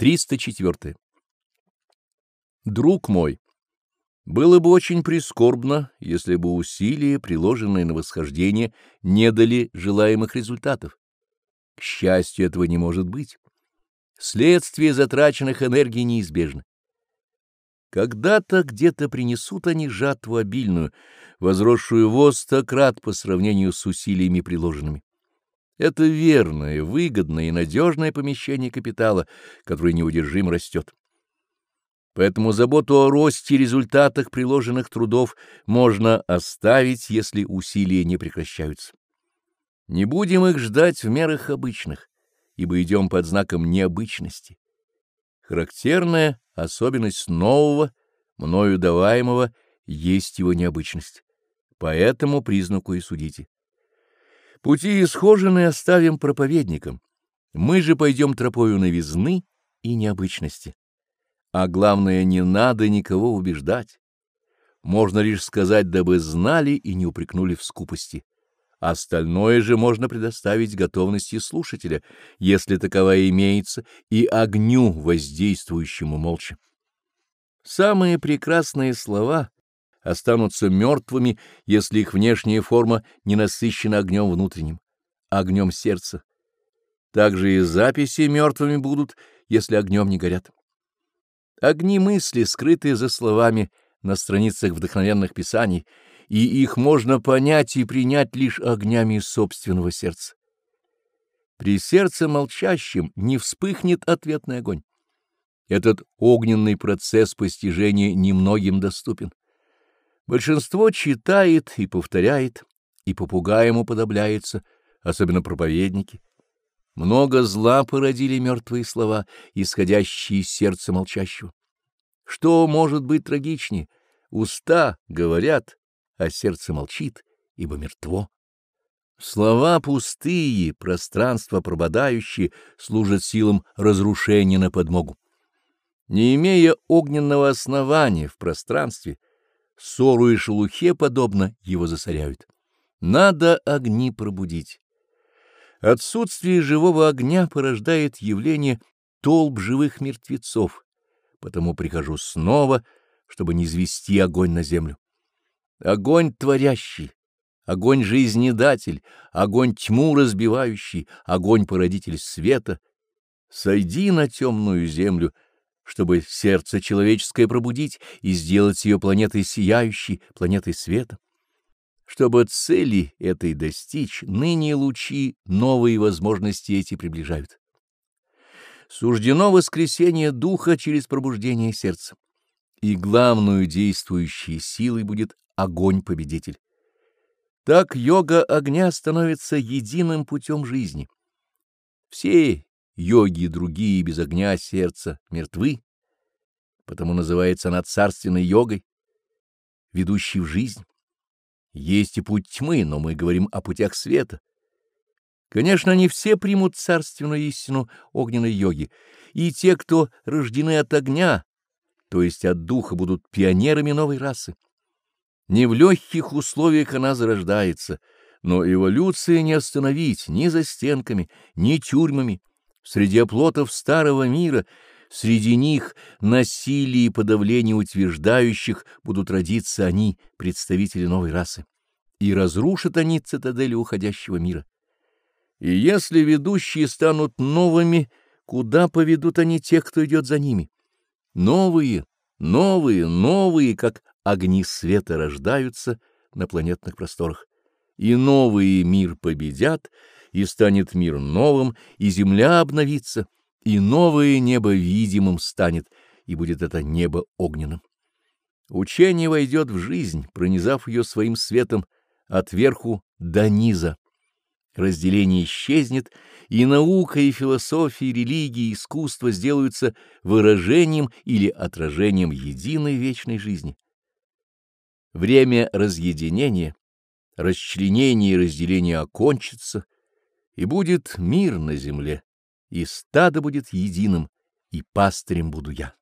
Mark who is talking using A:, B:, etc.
A: 304. Друг мой, было бы очень прискорбно, если бы усилия, приложенные на восхождение, не дали желаемых результатов. К счастью, этого не может быть. Следствие затраченных энергий неизбежно. Когда-то где-то принесут они жатву обильную, возросшую во сто крат по сравнению с усилиями приложенными. Это верное, выгодное и надежное помещение капитала, которое неудержимо растет. Поэтому заботу о росте и результатах приложенных трудов можно оставить, если усилия не прекращаются. Не будем их ждать в мерах обычных, ибо идем под знаком необычности. Характерная особенность нового, мною даваемого, есть его необычность. По этому признаку и судите. Пути исхоженные оставим проповедникам. Мы же пойдем тропою новизны и необычности. А главное, не надо никого убеждать. Можно лишь сказать, дабы знали и не упрекнули в скупости. Остальное же можно предоставить готовности слушателя, если таковая имеется, и огню, воздействующему молча. Самые прекрасные слова останутся мертвыми, если их внешняя форма не насыщена огнем внутренним, огнем сердца. Также и записи мертвыми будут, если огнем не горят. Огни мысли, скрытые за словами на страницах вдохновенных писаний, и их можно понять и принять лишь огнями собственного сердца. При сердце молчащем не вспыхнет ответный огонь. Этот огненный процесс постижения немногим доступен. Большинство читает и повторяет, и попугаем уподобляется, особенно проповедники. Много зла породили мертвые слова, исходящие из сердца молчащего. Что может быть трагичнее? Уста говорят, а сердце молчит, ибо мертво. Слова пустые, пространство прободающие служат силам разрушения на подмогу. Не имея огненного основания в пространстве, ссору и шелухе подобно его засоряют. Надо огни пробудить. Отсутствие живого огня порождает явление толп живых мертвецов, потому прихожу снова, чтобы не извести огонь на землю. Огонь творящий, огонь жизнедатель, огонь тьму разбивающий, огонь породитель света. Сойди на темную землю — чтобы сердце человеческое пробудить и сделать ее планетой сияющей, планетой света. Чтобы цели этой достичь, ныне лучи новые возможности эти приближают. Суждено воскресение духа через пробуждение сердца, и главную действующей силой будет огонь-победитель. Так йога огня становится единым путем жизни. Все йоги и другие без огня сердца мертвы, потому называется она царственной йогой, ведущей в жизнь. Есть и путь тьмы, но мы говорим о путях света. Конечно, не все примут царственную истину огненной йоги, и те, кто рождены от огня, то есть от духа, будут пионерами новой расы. Не в легких условиях она зарождается, но эволюция не остановить ни за стенками, ни тюрьмами, Среди оплотов старого мира, среди них насилие и подавление утверждающих будут родиться они, представители новой расы, и разрушат они цитадели уходящего мира. И если ведущие станут новыми, куда поведут они тех, кто идет за ними? Новые, новые, новые, как огни света рождаются на планетных просторах, и новый мир победят, и станет мир новым, и земля обновится, и новое небо видимым станет, и будет это небо огненным. Учение войдет в жизнь, пронизав ее своим светом от верху до низа. Разделение исчезнет, и наука, и философия, и религия, и искусство сделаются выражением или отражением единой вечной жизни. Время разъединения, расчленения и разделения окончится, и будет мир на земле, и стадо будет единым, и пастырем буду я.